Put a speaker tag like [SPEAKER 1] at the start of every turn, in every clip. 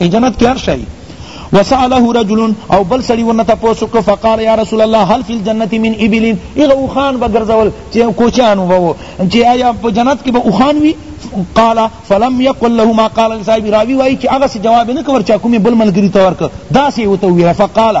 [SPEAKER 1] ای جنت کې هر شی وسأله رجل او بل سړي ورنه تاسو کو فقال يا رسول الله هل في الجنه من ابل اغه وخان بغرزول چې کوچان وو چې آیا په جنت کې به وخان وي قال فلم يقل له ما قال صاحب راوي وايي چې هغه جواب نه کور چا کومي بل ملګری تور ک دا سي وته وی فقال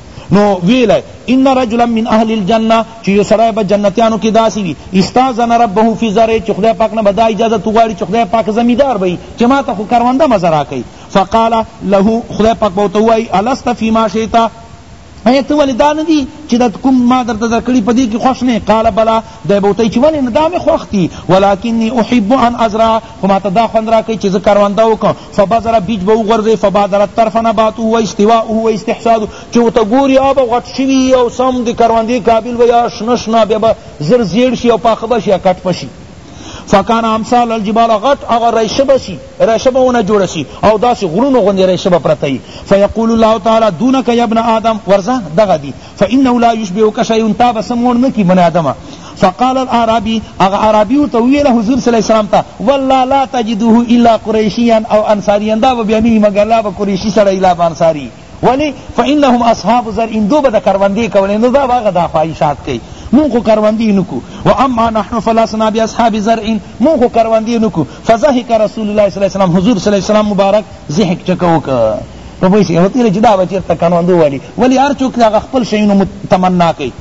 [SPEAKER 1] نو ویل ان رجلا من اهل الجنه چې یو سړی به جنتیانو کې داسې وي استاذن ربه فی زرع چې خدای پاک نه به دا اجازه وغواړي چې خدای پاک زمیندار به وي چې ما ته خو کرونده مزه راکوي فقال له خدای پاک به ورته ووایي الست فیما شئت ایا ته ولې دا نه دي چې د کوم ما درته درکړي په دې کې خوښ نه قال بلا دی به ورته چې ولې نه دا مې خوښ دي ولکني احب ان ازرع خو ما ته دا خوند راکوي چې زه کرونده وکړم فبذر بیج به وغورځي فبادر الطرف نباته و استواءه و استحصاده چې ورته ګوري آب غټ شوي او سم د کروندې قابل وي شنه شنه بیا به زر زیړ شي او پاخه به شي یا کټ به شي فکان امثال الجبال غټ هغه ریشه به شي ریشه به ونه جوړه شي او داسې غرونو غوندې ریشه به پرته وي فیقول الله تعالی دونک یا ابن آدم ورځه دغه دي فانه لا یشبهک شیء تا به څه موړ نه کړي بنی آدمه فقال الاعرابی هغه اعرابی ورته وویل حضور صلی الله علیه وسلم ته والله لا تجده الا قریشیا او انصاریا دا به بیا نه وي مګر لا به قریشي سړی لا به انصاري ولی فانهم اصحاب زرع دو به د کروندې کولې نو دا به هغه دا خواهشات کوي مون خو کروندی نکو و اما نحن فلسنا باصحاب زرع مون خو کروندی نکو فضحك رسول الله صلی الله علیه وسلم حضور صلی الله علیه وسلم مبارک ضحک چکه وکړه په پیسې یې وتیره چې دا به چېرته کروندو والي ولې هر څوک د هغه خپل شیونو تمنا کوي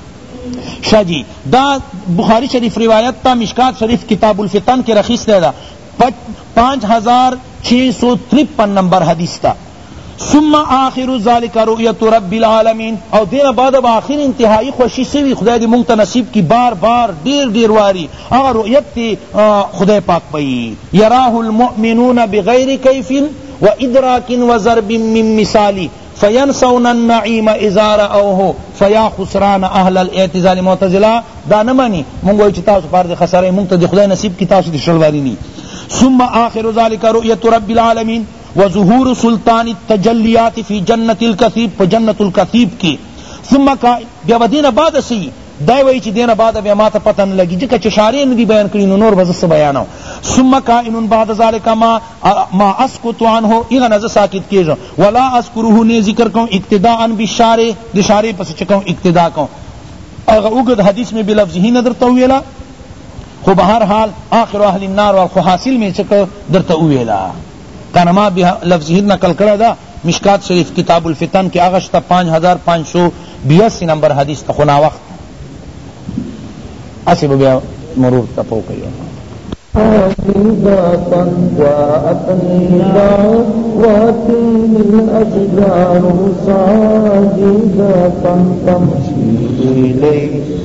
[SPEAKER 1] شاه جی دا بخاری شریف روایت تا مشکات شریف کتاب الفتن کې رخیسته ده پانچ ہزار چھ سو ترپن نمبر حدیث تا ثم آخر ذالک رؤیت رب العالمین او دین بعد آخر انتہائی خوشی سوی خدای دی مونږ ته نصیب کی بار بار ډیر ډیر واری هغه رؤیت تی خدای پاک به یی یراه المؤمنون بغیر کیف و ادراک و ضرب من مثال فینسون النعیم اذا رأوه فیا خسران اهل الاعتزال معتزلہ دا نه مانی مونږ وای چی تاسو پار دی خساره مونږ ته دی خدای نصیب کی تاسو دی شلواری نی ثم آخر ذلك رؤیت رب العالمین و ظهور سلطان التجلیات فی جنت الکثیب پا جنت الکثیب کی ثم کا بیا ودین بعد سی دی وایي چې دې نه بعد بیا ماته پته نه لګي ځکه چې شارح نه دي بیان کړي نو نور به زه څه بیانوم ثم کائن بعد ذلک ما ما اسکت عنه هغه نه زه ساکت کېږم ولا اذکره نه ذکر کوم اقتداء بالشارح د شارح پسې چې کوم اقتدا کوم هغه اوږد حدیث مې بلفظه نه درته وویله خو به هر حال آخر اهل النار او خو حاصل مې چې درته وویله کنه ما به لفظ هند نقل کړه دا مشکات شریف کتاب الفتن کې هغه شته 5582 نمبر حدیث ته خنا وخت اسی بیا مرور
[SPEAKER 2] تپو کوي الأشجار ساجدة تمشي إليه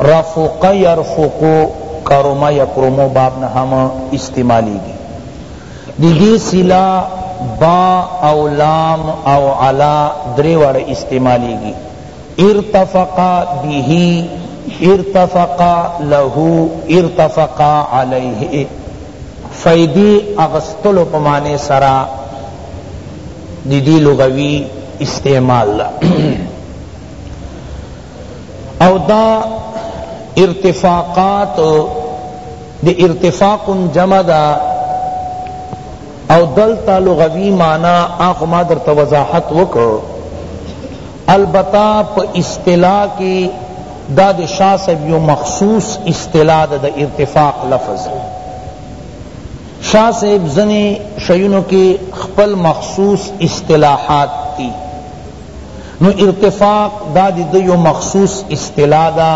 [SPEAKER 1] رفق يرفق کرم يکرم باب نه هم استعمالیږي د دې صله با او لام او علی درې واړه استعمالیږي ارتفق به ارتفق له ارتفق علیه فیدی اغستلو په معنی سره د دې لغوي استعمال او دا ارتفاقات د ارتفاق جمع دا او دلتا لغوی معنی آخو ما در توضاحت وکو البتا پا اصطلاح کی دا د شاہ صاحب یو مخصوص اصطلاح دا, دا ارتفاق لفظ شاہ صاحب زنی شیونو کی خپل مخصوص اصطلاحات تی نو ارتفاق دا د ده یو مخصوص اصطلاح ده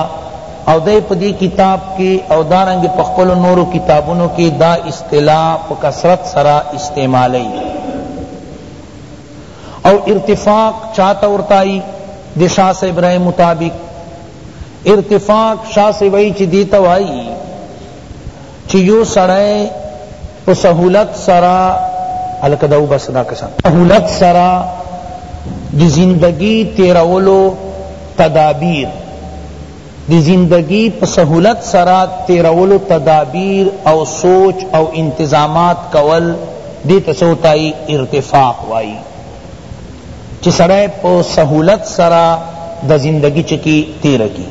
[SPEAKER 1] او دی په دې کتاب کې او دارنګه په خپلو نورو کتابونو کې دا اصطلاح په کثرت سره استعمالوي او ارتفاق چاته ورتائی دی شاہ صاحب رحم مطابق ارتفاق شاہ صاحب چی دیتا وائی چی یو سڑے په سهولت سره هلکه دا وباسه دا کسان په سهولت سره د زندګی تیرولو تدابیر د زندګی په سهولت سره تیرولو تدابیر او سوچ او انتظامات کول دی تسوتای ارتفاق وائی چی سڑے پا سہولت سرا دا زندگی چکی تیر کی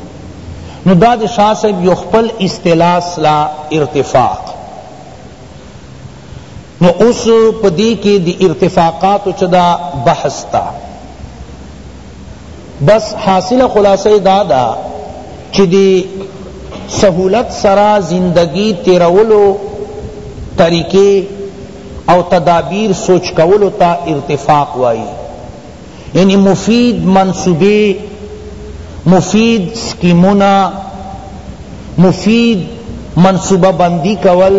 [SPEAKER 1] نو دا دا شاہ صاحب یو خپل اصطلاح سلا ارتفاق نو اوس په دې کې د ارتفاقاتو چې دا بحث تا بس حاصله خلاصه دا ده چې د سهولت سره زندگی تیرولو طریقې او تدابیر سوچ کولو ته ارتفاق وایي یعنی مفید منصوبې مفید سکیمونه مفید منصوبه بندی کول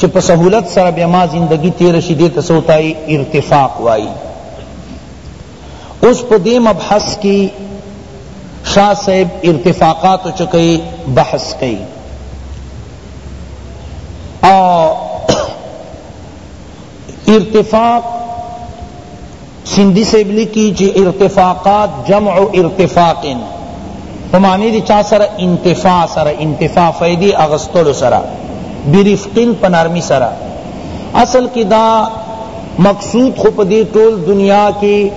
[SPEAKER 1] چې په سهولت سره بیا ما زندگی تیر شي دې ته سوتای ارتفاق وای اوس په دې مبحث کې شاہ صاحب ارتفاقات چکے بحث کئی اور ارتفاق سندی صاحب لکی چی ارتفاقات جمع ارتفاق په معنی دی چا سره انتفاع سره انتفاع فیدی اغستلو سره برفقین په نرمی سره اصل کی دا مقصود خو په دې ټول دنیا کې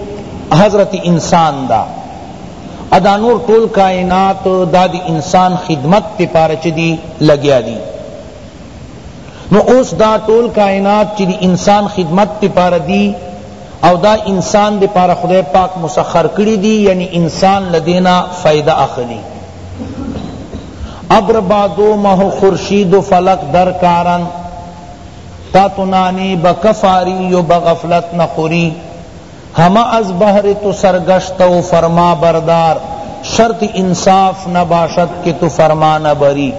[SPEAKER 1] حضرت انسان دا ادا نور ټول کائنات دا دی انسان خدمت تے پارچ دی لگیا دی نو اوس دا ټول کائنات چی دی انسان خدمت دی پارا دی او دا انسان دی پارا خدای پاک مسخر کری دی یعنی انسان لدینا فائدہ اخلی ابر بادو مہ خورشید و فلک در کارن تا تنانی بکفاری و بغفلت نخوری ہما از بہر تو سرگشت و فرما بردار شرط انصاف نباشد کہ تو فرما نبری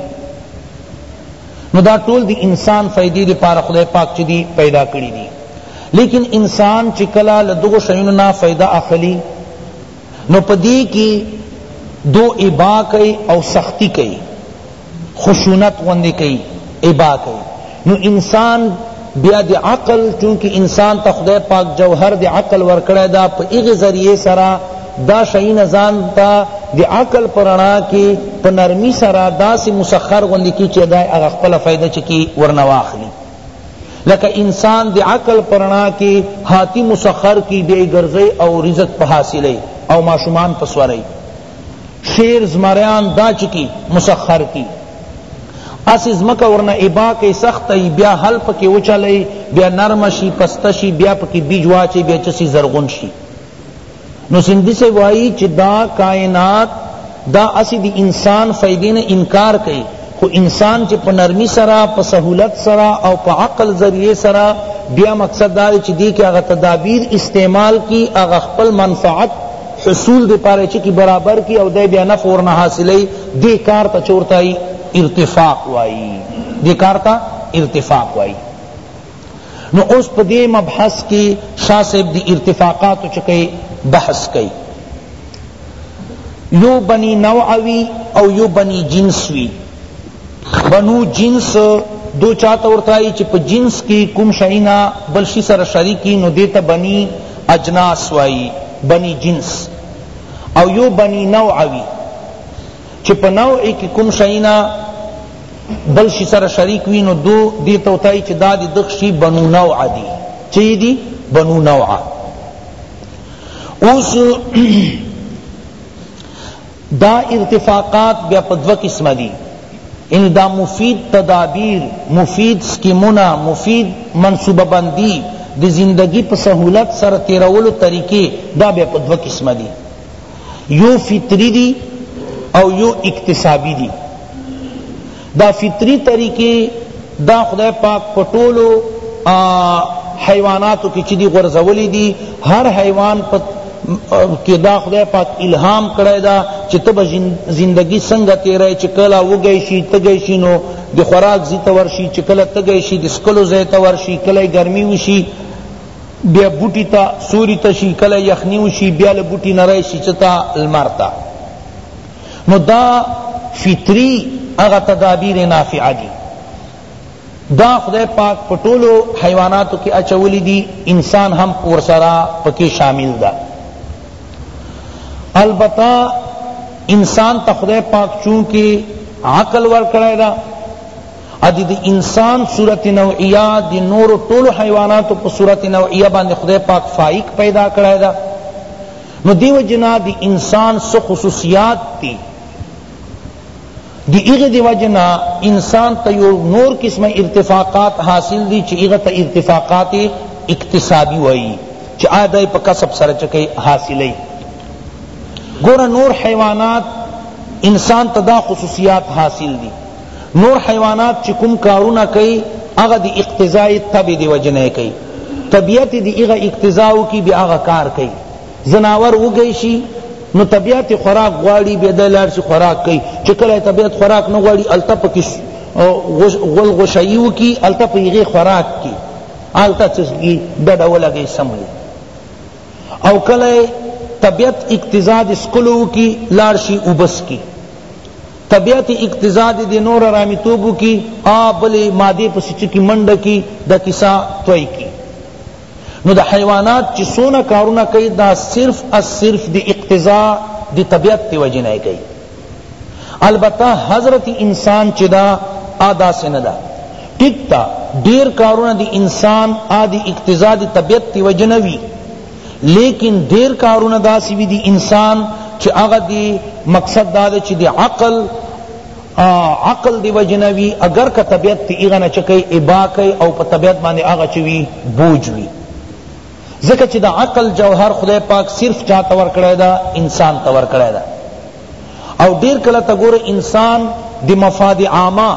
[SPEAKER 1] نو دا ټول دی انسان فیدی دی پار خدای پاک چی دی پیدا کری دی لیکن انسان چی کلا لدغو شئینو نا فیدہ اخلی نو پا دی کی دو ابا کئی او سختی کئی خشونت غندی کئی ابا کئی نو انسان بیا دی عقل چونکه انسان ته خدای پاک جوهر دی عقل ورکړی دا په ایغه ذریعه سره دا شئینا ځان ته دی عقل پرانا کی په نرمی سره داسې مسخر غوندې کی چې دا هغه خپل فائدہ چکی ورنه واخلي لکه انسان دی عقل پرانا کی هاتی مسخر کی بی ګرځي او رزق په حاصلې او ماشومان پسوري شیر زمریان دا چکی مسخر کی اسی زمکه ورنه ابا کې سخت ای بیا حل پکې وچلې بیا نرم شي پسته شي بیا پکې بیج واچي بیا چسی زرغون شي نو سندی سے وای چې دا کائنات دا اسی دی انسان فائدې نه انکار کوي خو انسان چې په نرمی سره په سهولت سره او په عقل ذریعه سره بیا مقصد دا چې دی کې هغه تدابیر استعمال کی هغه خپل منفعت حصول دی پاره چه کی برابر کی او دی بیا نفع ورنه حاصلی دی کار تا چه ورته ارتفاق وائی دی کار تا ارتفاق وائی نو اس پا دی مبحث کی شاہ صاحب دی ارتفاقاتو چکے بحث کئی یو بنی نوع وی او یو بنی جنس وی بنو جنس دو چاته ورتای چی په جنس کی کوم شینا بل شی سره شریکی نو دیتا بنی اجناس وایی بنی جنس او یو بنی نوع وی چی په نوع کی کوم شینا بل شی سره شریک وی نو دو دیتا ورتای چی دا دی دخشی بنو نوع دی چی دی بنو نوع اوس دا ارتفاقات بیا په دوه قسمه دی یعنی دا مفید تدابیر مفید سکیمونه مفید منصوبه بندی د زندگی په سهولت سره تیرولو طریقی دا بیا په دوه قسمه دی یو فطری دی او یو اکتسابی دی دا فطری طریقی دا خدای پاک په ټولو حیواناتو کی چی دی غرزولی دی هر حیوان په کہ دا خدای پاک الہام کړی دا چې ته به زندگی څنګه تیرای چې کله وګی شي تګی شي نو د خوراک زی ته ورشي چې کله تګی شي د سکلو ځای ته ورشي کله ګرمي وشي بیا بوټی ته سوری ته شي کله یخنی وشي بیا له بوټی نه راشي چې ته لمر ته نو دا فطری اغا تدابیر نافعه دی دا خدای پاک په ټولو حیواناتو کې اچولی دی انسان هم ورسره پکې شامل ده البته انسان ته خدای پاک چونکه عقل ورکړی ده ادی دی انسان صورت نوعیه دی نور ټول حیوانات په صورت نوعیه باندې خدای پاک فائق پیدا کړی ده نو دیو جنا دی انسان سو خصوصیات تی دی اغی دی وجنا انسان تا یو نور قسم ارتفاقات حاصل دی چی اغی تا ارتفاقات اقتصادی وائی چی آدائی پا کسب سر چکے حاصلی گورا نور حیوانات انسان تا دا خصوصیات حاصل دی نور حیوانات چی کوم کارونه کئی اغا دی اقتضاء طبع دی وجنه کئی طبیعت دی اغا اقتضاء کی بی اغا کار کئی زناور وگیشی نو طبیعت خوراک غواړي بیا د لار شي خوراک کوي چې کله طبیعت خوراک نه غواړي الته پکې غول غشایو کی الته پیغه خوراک کی الته چسګي د ډول لګي سملی او کله طبیعت اقتضاد اسکلو کی لارشی وبس کی طبیعت اقتضا دی دی نور رامی توبو کی آ بلی مادی پسی چکی منڈ کی دا کسا توئی کی نو دا حیوانات چی سونا کارونا کئی دا صرف از صرف دی اقتضا دی طبیعت تی وجہ نئی کئی البتہ حضرت انسان چی دا آدا سے ندا ٹک تا دیر کارونا دی انسان آدی اقتضا دی طبیعت تی وجہ نوی لیکن ډیر کارونه داسی وی دی انسان چی اغا دی مقصد دا دی چی دی عقل عقل دی وجنه وی اگر که طبیعت تی ایغا نه چکی ابا کئی او په طبیعت باندې اغا چی وی بوج وی ځکه چې د عقل جوهر خدای پاک صرف چا ته ورکړی دا انسان ته ورکړی دا او ډیر کله ته ګوره انسان د مفاد عامه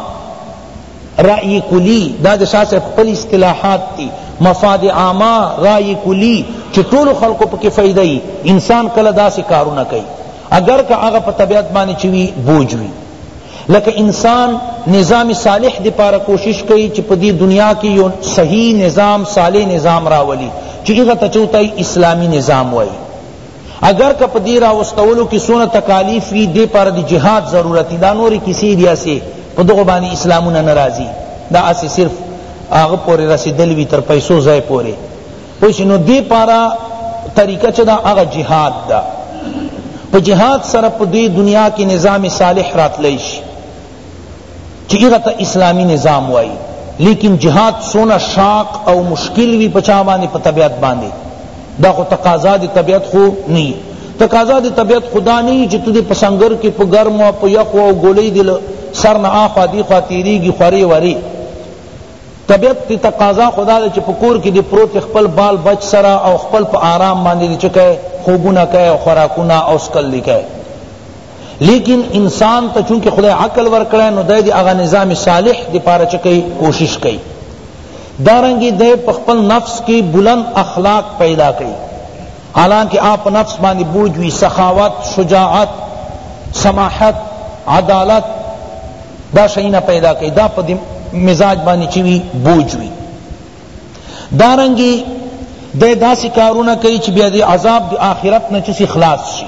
[SPEAKER 1] رای کلی دا د شاه صاحب خپل اصطلاحات دی مفاد عامه رای کلی چی ټول خلقو پکی فائدہ ای انسان کله داسی کارونه کئی اگر که هغه په طبیعت باندې چوی بوج وی لکه انسان نظام صالح دی پاره کوشش کئی چی په دې دنیا کې یو صحیح نظام صالح نظام راولی چی هغه ته چوتای اسلامی نظام وای اگر که په دې راوستولو کې څونه تکالیف وي دې پاره د جهاد ضرورت دی دا نورې کیسې دي هسې په دغو باندې اسلامونه نه راځي دا هسې صرف هغه پورې رسېدل وي تر پیسو ځای پورې پوه شي نو دې پاره طریقه چې دا هغه جهاد ده په جهاد سره په دې دنیا کې نظام صالح راتلی شي چی ایغا تا اسلامی نظام وائی لیکن جہاد سونا شاق او مشکل وی پچا باندے پا طبیعت باندے دا خو تقاضا دی طبیعت خو نی تقاضا دی طبیعت خدا نی چی تو دی پسنگر کی پا گرم و پا یخ و گولی دی سر نا آخوا دی خوا تیری گی خوری وری طبیعت تی تقاضا خدا دی چی پا کور کی دی پروت خپل بال بچ سرا او خپل پا آرام باندی دی چکے خوبونا کئے خوراکونا او سکل دی کئے لیکن انسان ته چونکه خدای عقل ورکړی نو دی د هغه نظام صالح دپاره چه کوي کوشش کوي دارنګې دی په خپل نفس کې بلند اخلاق پیدا کوي حالانکه آپ نفس باندې بوج وي سخاوت شجاعت سماحت عدالت دا شئینا پیدا کوي دا په مزاج باندې چوي بوج وي دارنګي دی داسی کارونه کوي چې بیا دی عذاب دی آخرت نه چسی خلاص شي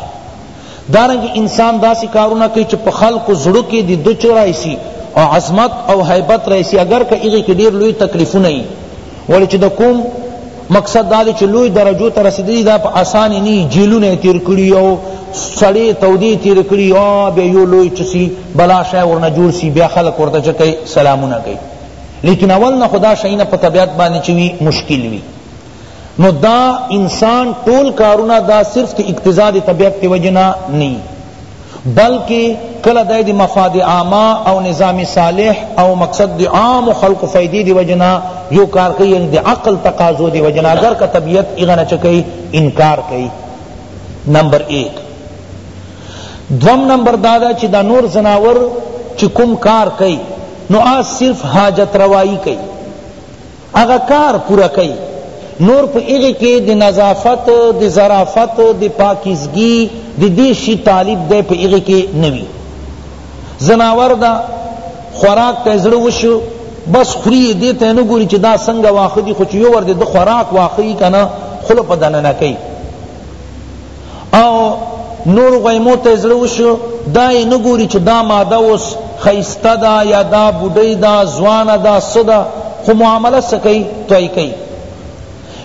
[SPEAKER 1] دارنګ انسان داسی کارونه کوي چې په خلقو زړه کې دی دچ رایسی او عظمت او هیبت رایسی اگر که هغه کې ډیر لوی تکلیفونه وي ولی چې د کوم مقصد دا دی چې لوی درجو ته رسیدلی دا په اسانه نه جیلونه تیر کړی او سړی تودی تیر کړی او به یو لوی چسی بلا شای ورنه جوړ سی بیا خلق ورته چکه سلامونه کوي لیکن اول نه خو دا شیونه په طبیعت باندې چې وي مشکل وي نو دا انسان ټول کارونه دا صرف تی اقتضا دی طبیعت تی وجنا نی بلکہ کلا دای دی مفاد عامہ او نظام صالح او مقصد دی عام خلق فیدی دی وجنا یو کار کئی یعنی دی عقل تقاضو دی وجنا اگر کا طبیعت اغنا چکی انکار کئی نمبر ایک دوم نمبر دا ده چې دا نور ځناور چې کوم کار کوي نو آ صرف حاجت روائی کئی اغا کار پورا کئی نور پا اغی کے دی نظافت دی ظرافت دی پاکیزگی دی دیشی طالب دے پا اغی کے نوی زناور دا خوراک تا ازڑوشو بس خوری دیتا ہے نگوری چی دا سنگ واخدی خوچی یو ورد دا خوراک واخدی کنا خلو پا دننا کئی او نور غیمو ته زړه وشو دا یې نه ګوري چې دا ماده اوس خیسته ده یا دا بوډۍ ده ځوانه ده څه ده خو معامله څه کوي توی کوي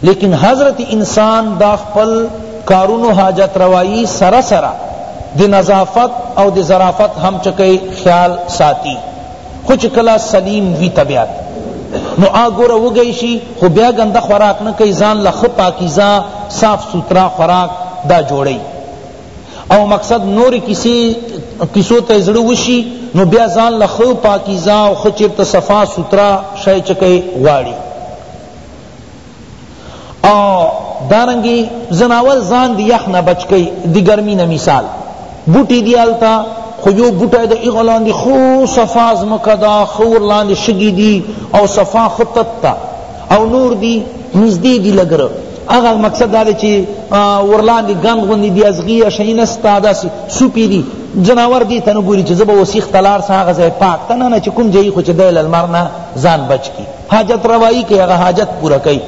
[SPEAKER 1] لیکن حضرت انسان دا خپل کارونو حاجت روایی سره سره دی نظافت او دی ظرافت ہم چکے خیال ساتی خو چی کله سلیم وی طبیعت نو آ ګوره وږی شی خو بیا ګنده خوراک نه کئی ځان له ښه پاکیزه صاف سوترا خوراک دا جوړی او مقصد نور کسی کیسو ته زړه وشی نو بیا ځان له ښه پاکیزه او ښه چیرته صفا سوترا شی چکی غواړی او دارنګي زناور ځان دی یخ نه بچ کئ دی ګرمی نه مثال بوټی دی التا خو یو بوټی د ایغه لاندې خو صفا ځمکه ده ښه ور لاندې شګې دي او صفا ښه تت ده او نور دي نږدې دي لګره هغه مقصد دا دی چې ورلاندې ګن غوندې دي ازغي یا شی نسته داسې سوپي دي جناور دی ته نه ګوري چې زه به وسیخ ته لاړ سم هغه ځای پاک ته نه نه چې کوم ځای خو چې دی له لمر نه ځان بچ کړي حاجت روائی که هغه حاجت پورا کئی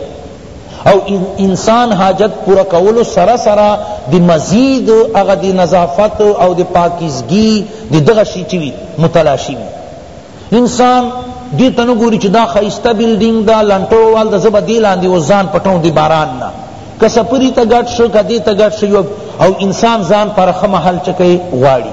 [SPEAKER 1] او انسان حاجت پورا کولو سره سره دی مزید هغه دی نظافت او دی پاکیزگی دی دغه شی چوی متلاشی وی انسان دی تنو گوری چی دا خیسته بلډینګ دا لنټو وال دا زبا دی لاندی او ځان پټون دی باران نه کسپری تا گٹ شو کدی تا گٹ شو او انسان ځان پر خمحل چکی غواړي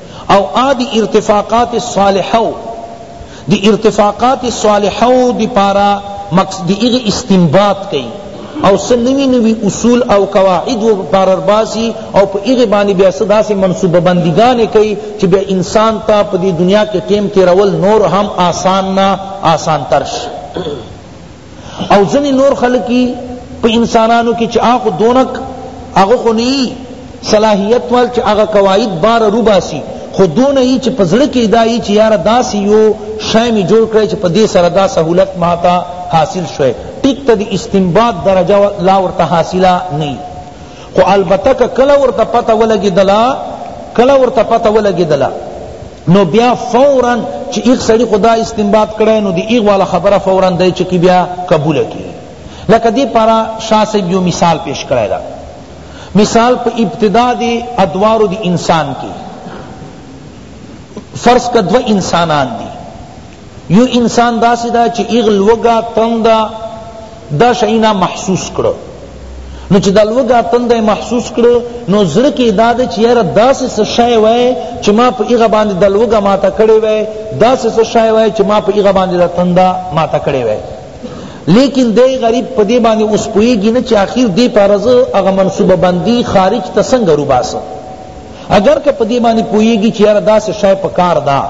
[SPEAKER 1] او آ دی ارتفاقات صالحو دی ارتفاقات صالحو دی پارا مقصد دی اغی استنباط کئی او سه نوی نوی اصول او قواعد و پارر باسی او پا اغی بانی بیا صدا سے منصوبہ بندگان کئی چی بیا انسان تا پا دی دنیا کے ٹیم تیرول نور ہم آسان نا آسان ترش او ځنی نور خلق کی په انسانانو کی چه آخو دونک آغا خو نئی صلاحیت وال چه آغا قواعد بار رو باسی خو دون ای چه پزړکی دای چه یار داسی یو شایمی جوړ کړی چه په دې سره دا سہولت ماتا حاصل شوی ټیک ته دی استنباط درجه لا ورته حاصله نه خو البته که کله ورته پته ولګیدله کله ورته پته ولګیدله نو بیا فورا چې ایک سړی خدا استنباط کړی نو دی ایک والا خبره فورا دی چې کی بیا قبول کی لکه دی پارا شاه صاحب یو مثال پیش کړی دا مثال په ابتدا دی ادوار دی انسان کی فرض کا دو انسانان دی یو انسان داسی دا چی ایغ لوگا تندا دا شئینا محسوس کرو نو چې دا لوګا تند محسوس کړو نو زړه کې دا د چې یاره داسې څه شی وای چې ما په هغه باندې د لوګا ماته کړې وای داسې څه شی وای چې ما په هغه باندې د تندا ماته کړې وای لیکن دی غریب په دې باندې اوس پوهېږي نه چې آخر دې پاره زه هغه منصوبه بندي خارج ته څنګه روباسم اگر که په دې باندې پوهېږي چې یاره داسې شی په کار ده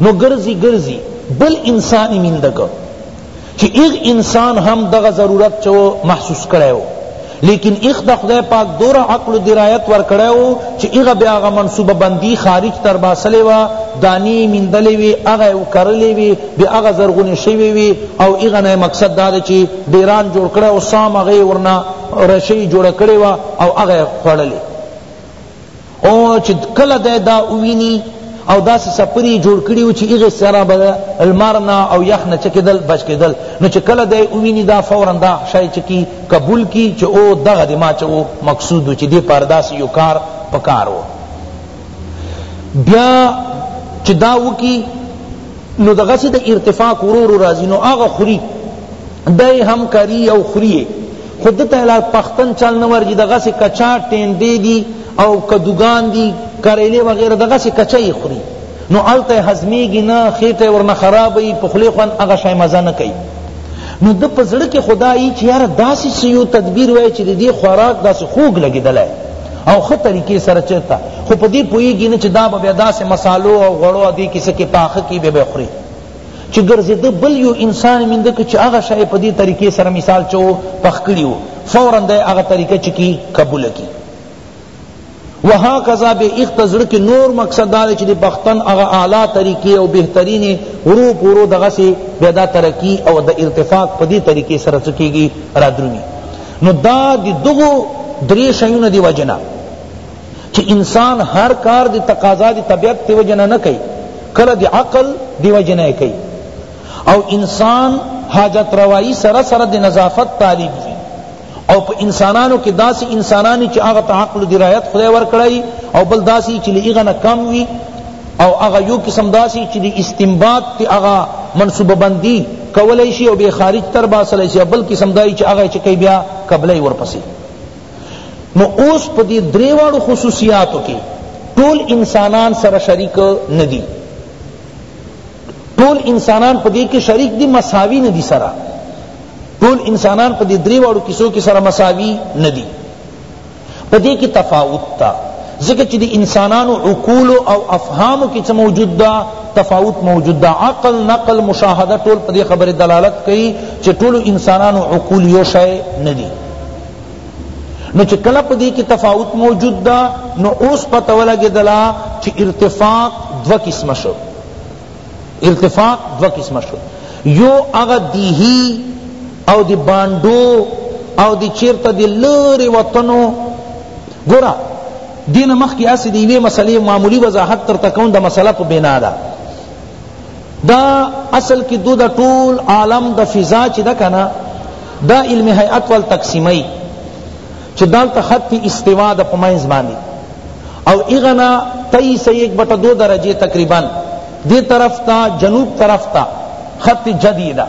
[SPEAKER 1] نو گرزی گرزی بل انسان میند که چی ایغ انسان هم دغه ضرورت چو محسوس کړی وو لیکن ایخ د خدای پاک دور عقل و درایت ور کړی وو چی ایغ بیا هغه منصوبه بندی خارج تر باسلی وا دانی میندلی وی هغه او کرلی وی بیا هغه زرغونی شوی وی او ایغ نه مقصد دا چی ډیران جوړ کړی او سام هغه ورنا رشی جوړ کړی وا او هغه خوړلی او چې کله دی دا وویني او داسې سپری جوړ کړي و چې هغې سره به لمر نه او یخ نه څه کېدل بچ کېدل نو چې کله دی وویني دا فورا دا شی چې کی قبول کی چې او دغه د ما چې و مقصود و چې دې پاره داسې یو کار په کار و بیا چې دا وکړي نو دغه سي د ارتفاق ورو ورو راځي نو هغه خوري دای هم کری او خوري خود ته لا پختن چل نه ورګي دغه سي کچا ټینډې دي او کدوګان دي کریلې وغیرہ دغه سي کچای خوري نو الته هضمیږي نه خېټه ورنه خرابوي په خولې خوان هغه شی مزه نه کوي نو د پزړه کې خدای چې یار داسې سیو تدبیر وای چې دې خوراک داسې خوګ لګیدلای او خه طریقې سره چرته خو په دې پوهیږي نه چې دا به بیا داسې مسالو او غوړو دې کیسه کې پاخه کې به به خوري چې ګرځېده بل یو انسان مینده که چې هغه شی په دې طریقې سره مثال چو پخ کړي وو فورا د هغه طریقه چې کی قبول کی وها کذا به اختزر کې نور مقصد دا چې د بختن هغه اعلی طریقې او بهترینې ورو پورو دغه سي پیدا ترقی او د ارتفاق په دې طریقې سره چکیږي را درونی نو دا دی دغو دری شیونه دی وجنا چی انسان هر کار دی تقاضا دی طبیعت دی وجنا نکی کل دی عقل دی وجنا کی او انسان حاجت روائی سر سر دی نظافت طالب دی او په انسانانو کې داسې انسانانی چې هغه ته عقل درایت خدای ورکړی او بل داسې چې له هغه نه کم وي او هغه یو قسم داسی چی دی استنباط تی هغه منصوبه بندی کولای شی او بیا خارج تر باسلای شی او بل قسم دای چی هغه چه کئی بیا قبلای ورپسی نو اوس په دی دری واړو خصوصیاتو کی ټول انسانان سره شریک ندی ټول انسانان په دې کې شریک دي مساوي نه دي سره ټول انسانان په دې درې واړو کیسو کې سره مساوي نه دي په دې کې تفاوت ده ځکه چې د انسانانو عقول او افهامو کې څه موجود ده تفاوت موجود ده عقل نقل مشاهده ټول په دې خبره دلالت کوي چې ټول انسانانو عقول یو شی نه دي نو چې کله په دې کې تفاوت موجود ده نو اوس پته ولګېدله چې ارتفاق دوه قسمه شو ارتفاق دو قسمه شو یو هغه دیهی او دی بانډو او دی چیرته دی لری وطنو ګورا دین مخکی اسی دی وی مسئلے معمولی وضاحت تر تکون دا مسئلہ په بنا دا دا اصل کی دو دا ټول عالم دا فضا چی دا کنا دا علم حیات وال تقسیمی چه دالته خط استوا ده په منځ باندی او ایغه نه تئی سه یک بټه دو درجه تقریبا دی طرف تا جنوب طرف تا خط جدی ده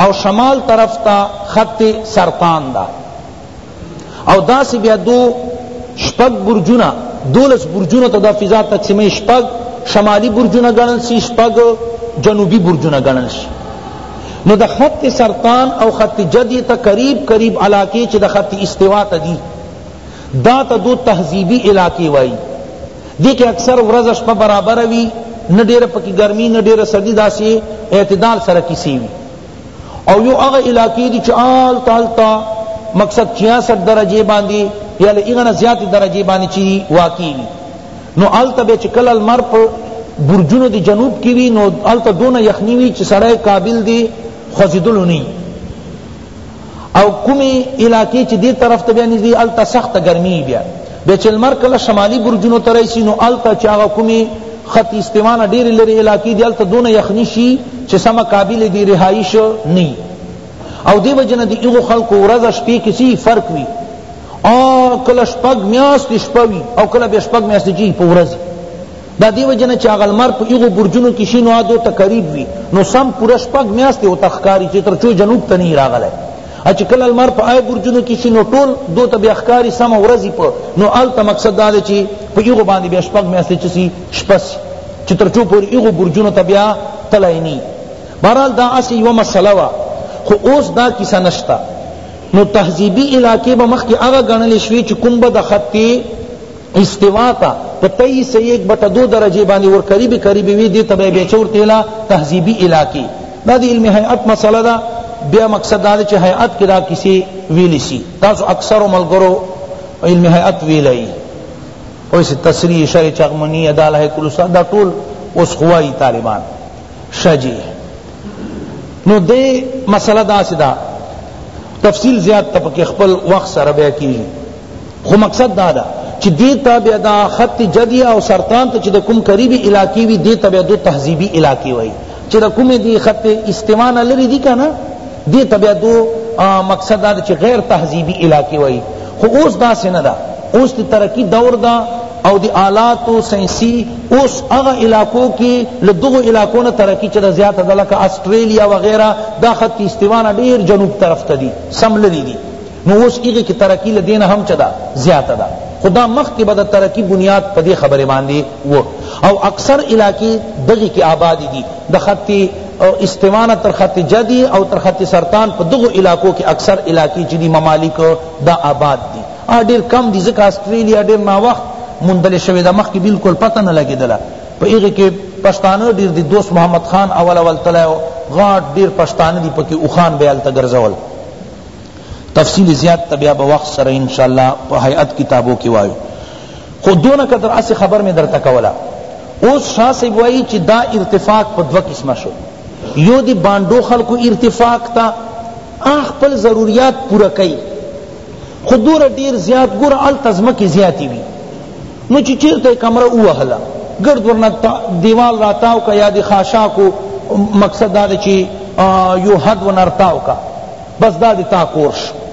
[SPEAKER 1] او شمال طرف تا خط سرطان ده او داسی بیا دو شپگ برجونه دولس برجونه تا دا فضا تقسیمه شپگ شمالی برجونه گنن سی شپگ جنوبی برجونه گنن سی نو د خط سرطان او خط جدی ته قریب قریب علاقی چی د خط استوا ته دی دا ته دو تهذیبی علاقی وایی دی که اکثر ورځ شپه برابر وی نه ډیره پکی گرمی نه ډیره سردی داسی اعتدال سره کسی وی او یو هغه علاقی دی چی آل تال تا مقصد 66 درجه باندی یا لئیغنا زیادی درجه باندی چی واقعی وی نو هلته بیا چې کله لمر په برجونو د جنوب کې وي نو هلته دونه یخني وي چې سړی قابل دی خوځېدلو نه او کومې علاقې چې دې طرف ته بیا نږدې هلته سخته ګرمي بیا بیا چې لمر کله شمالي برجونو ته راشي نو هلته چې هغه کومې خط استوانه ډېرې لرې علاقې دي هلته دونه یخني شي چې سمه قابل دی رهایش نه او دی وجه نه دی هغو خلکو ورځ او شپې کې څه فرق وي او کله شپږ میاشتې شپه وي او کله بیا شپږ میاشتې چې په ورځ دا دی وجه نه چې هغه لمر په هغو برجونو کې شي نو هغه ته قریب وي نو سم پوره شپږ میاشتې ورته ښکاري چې تر څو جنوب ته نه راغلی چې کله لمر په آی برجونو کې شي نو ټول دو ته بیا ښکاري سمه ورځ په نو هلته مقصد دا دی چې په هغو باندې بیا شپږ میاشتې چې شپه سي چې تر څو پورې هغو برجونو ته بیا تللی نه بهرحال دا هسې یوه مسله وه خو اوس دا کیسه نشته نو تهذیبي علاقې به مخکې هغه ګڼلې شوې چې کوم به د خط استوا تا په تئی سے ایک بٹا دو درجے باندې ور قریب قریب وی دی تبع بیچور تیلا تہذیبی علاقے دا دی علم حیات مسئلہ دا بیا مقصد دا چې حیات کدا کسی ویلی سی تاسو اکثر ملګرو علم حیات ویلی او اس تصریح شرع چغمنی اداله کل سا دا ټول اوس خوای طالبان ښه جی نو دې مسله داسې ده تفصیل زیات ته پکې خپل وخت سره بیا کیږي خو مقصد دا ده چې دې ته بیا دا خط جدی او سرطان ته چې د کوم قریبي علاقې وي دې ته بیا دو تهذیبي علاقې وایي چې د کومې دې خط استعمال لري دي که نه دې ته بیا دو مقصد دا چې غیر تهذیبی علاقې وایي خو اوس داسې نه ده اوس د ترقی دور ده او دی آلات و سینسی اوس اغا علاقو کی لدغو علاقو نا ترقی چدا زیادہ دا لکا آسٹریلیا وغیرہ دا خط استوانا دیر جنوب طرف تا دی سمللی دی نو اوس هغه کی ترقی له دین هم چدا زیاته ده خو دا مخکې به د ترقی بنیاد په دې خبرې باندې و او اکثر علاقې دغه کې آبادې دي د خط استوانه تر خط جدی او تر خط سرطان په دغه علاقو کې اکثر علاقې چې دي ممالک دا آباد دي ا ډیر کم دي ځکه استرالیا ډیر نا وخت مندل شوی د مخکې بالکل پته نه لګیدله په هغه کې پښتانه ډیر دي دوست محمد خان اول اول تلایو غاټ ډیر پښتانه دي پکې اوخان بیال ته ګرځول تفصیل زیات ته بیا به وخت سره ان شاء الله په هیئت کتابو کې وایو خو دونه قدر اس خبر می درته کولا اوس شاه صاحب وایي چې دا ارتفاق په دوه قسمه شو یو دی باندو خلکو ارتفاق تا خپل ضروریات پوره کوي خو دوره ډیر زیات ګوره هلته ځمکې زیاتې وي نو چې چېرته کمره ووهله ګرد ورنه دیوال راتاو که یا د خاشاکو مقصد دا دی چې یو حد ونرتاو که بس دا د تا کور شو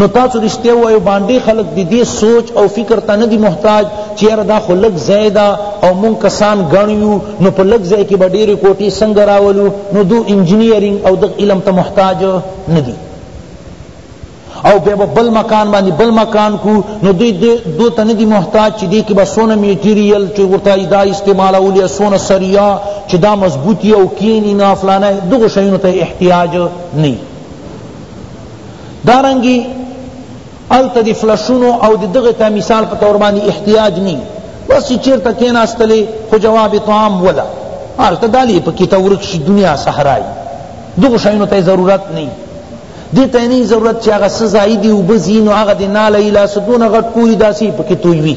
[SPEAKER 1] نو تاسو رشتیا وایو باندې خلق د دې سوچ او فکر ته نه دی محتاج چې یاره دا خو لږ ځای ده او مونږ کسان ګڼ یو نو په لږ ځای کې به ډېرې کوټې څنګه راولو نو دو انجینیرنګ او دغه علم ته محتاج نه دی او بیا به بل مکان باندې بل مکان کو نو دوی دو ته نه دي محتاج چې دې کې به څونه میټیریل چې ورته دا استعمالول یا څونه سریا چې دا مضبوطی او کینی نه فلانه دغو شیونو ته احتیاج نی دارنګي الته د فلشونو او د دغه تا مثال په تور باندې احتیاج نی بس چیرته کیناستلې خو جواب طعام ولا الته دالی په کیته ورک شي دنیا صحرای دغه شینو ته ضرورت نی دې ته نه ضرورت چې هغه سزا دی او بزینو هغه د ناله اله سدون غټ کوی داسي په کیتوي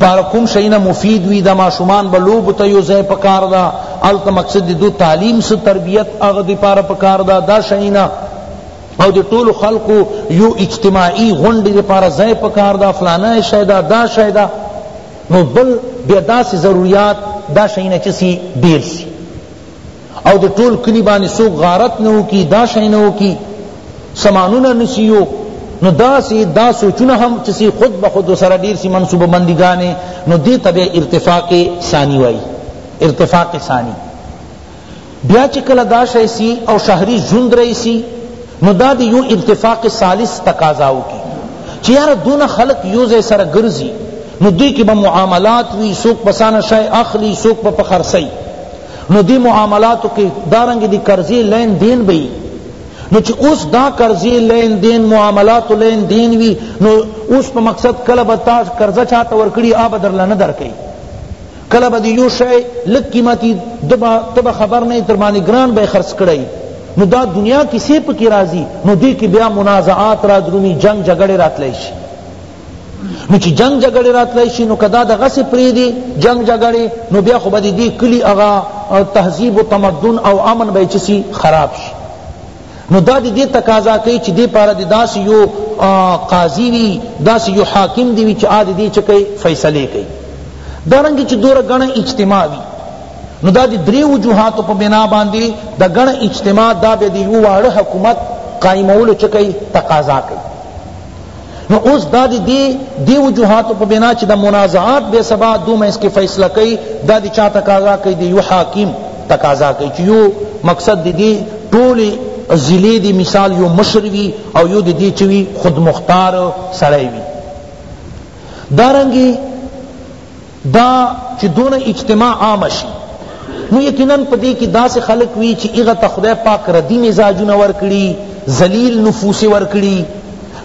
[SPEAKER 1] پار کوم شی نه مفید وی دا ماشومان به لوب ته یو ځای پکار دا الته مقصد دی دو تعلیم سو تربیت هغه دی پار پکار دا دا شی نه او دی ټول خلقو یو اجتماعی غونډې دی پار ځای پکار دا فلانه شی دا دا شی دا نو بل بیا داسې ضروریات دا شی نه چسی ډیر سی او د ټول کلی باندې سوک غارت نه وکی دا شای نه وکی سمانونه نسیو نو دا سی دا سوچونه هم چسی خود بخود و سر دیر سی منصوب مندگانے نو دی تب ارتفاق ثانی وائی ارتفاق ثانی بیا چکل دا شای سی او شہری جند رئی سی نو دا دی یو ارتفاق ثالث تقاضاو کی چی یار دون خلق یوز سر گرزی نو دی که با معاملات وی سوک پسان شای اخلی سوک پا پخرسی نو دی معاملاتو کی دارنګ دی قرضی لین دین بی نو چی اوس دا قرضی لین دین معاملاتو لین دین وی نو اوس په مقصد کله به تا قرضه چاته ورکړي آب درله نه درکړي کله به یو شی لږ قیمتي ته به خبر نه تر باندې ګران به خرڅ کړی نو دا دنیا کسی پکی راضی نو دی کی بیا منازعات را درومی جنگ جگڑے رات لیشی نو چې جنگ جګړې راتلای شي نو کدا د غسه پری دی جنگ جګړې نو بیا خو به دی کلی اغا تهذیب و تمدن او امن به چسی خراب شي نو دا دی تقاضا کوي چې دی پاره د داس یو قاضی وی داس یو حاکم دی چې عادی دی چې کوي فیصله کوي دارنګ چې دور غنه اجتماع وی نو دا دی دری وجوهات په بنا باندې د غنه اجتماع دا به دی یو واړه حکومت قائمولو چې کوي تقاضا کوي نو اوس دا دی دی دی وجوهات په بنا چې د منازعات به سبا دوم اس کې فیصله کوي دا دی چا تقاضا کوي دی یو حاکم تقاضا کوي چې یو مقصد دی دی ټول ضلع دی مثال یو مشر وی او یو دی دی چوی خود مختار سړی وی دارنګي دا چی دونه اجتماع عامه شی نو یقینا په دی کی داسی خلق وی چی هغه ته خدای پاک ردی مزاجونه ورکړی ذلیل نفوس ورکړی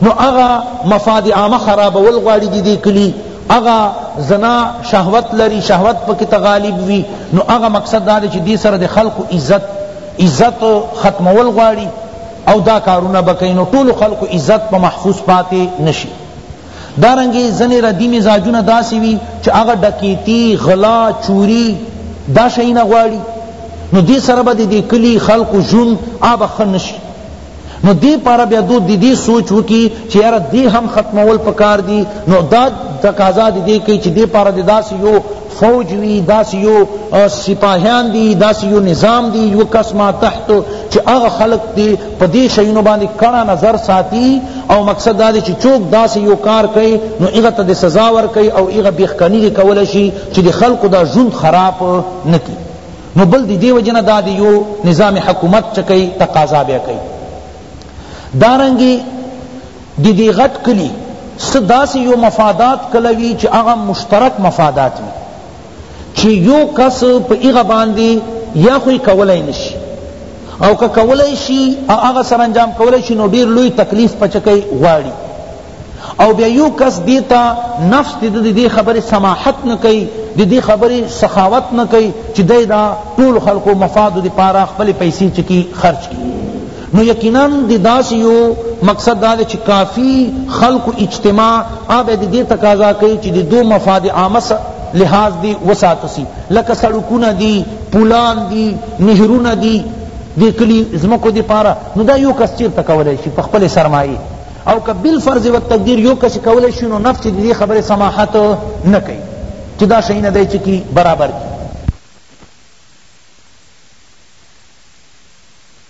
[SPEAKER 1] نو هغه مفاد عامه خرابول غواړی دی دی کلی اغا زنا شهوت لري شهوت پکې تغالب وي نو اغا مقصد دا چې دې سره د خلق عزت عزت ختمول غواړي او دا کارونه بکې نو ټول خلق عزت په محفوظ پاتې نشي دارنګه ځنې ردی مزاجونه داسی وی چې هغه ډکیتی غلا چوری دا شی نه غواړي نو دې سره به دې کلی خلق جون آب خنش نو دې پارا بیا دو دې سوچ وکي چې یار دې هم ختمول پکار دي نو دا تقاضا دې کوي چې دې پارا دې داس یو فوج وی داسی یو سپاهیان دی داسی یو نظام دی یو کس ما تحت چی اغا خلق دی پا دی شئینو باندی کنا نظر ساتی او مقصد دا دی چی چوک داسی یو کار کئی نو اغا تا دی سزا ور کئی او اغا بیخکنی دی کول شی چی دی خلق دا جند خراب نکی نو بل دی دیو جنا دا دی یو نظام حکومت چکی تقاضا بیا کئی دارنگی د دې غټ کلي څه داسې یو مفادات کله وي چې هغه مشترک مفادات وي چې یو کس په هغه باندې یا خو یې کولای نه شي او که کولای شي او هغه سرانجام کولای شي نو ډېر لوی تکلیف په چه کوي غواړي او بیا یو کس دیتا نفس دی دی دی خبر سماحت نکی دی دی خبر سخاوت نکی چی دی دا طول خلقو مفاد دی پارا خپل پیسی چکی خرچ کی نو یقینا د داسی یو مقصد دا دی چی کافی خلق اجتماع آ به د دی تقاضا کئی چی د دو مفاد عامه لحاظ دی وساته سی لکه سړکونه دی پولان دی نهرونه دی د کلی زمکو دی پاره نو دا یو کس چیرته کولای شی په خپل سرمایه او که بالفرض و تقدیر یو کس کولای شی نو نفس دی خبر سماحت نه کئی چی دا شئی نه دی چی کی برابر کی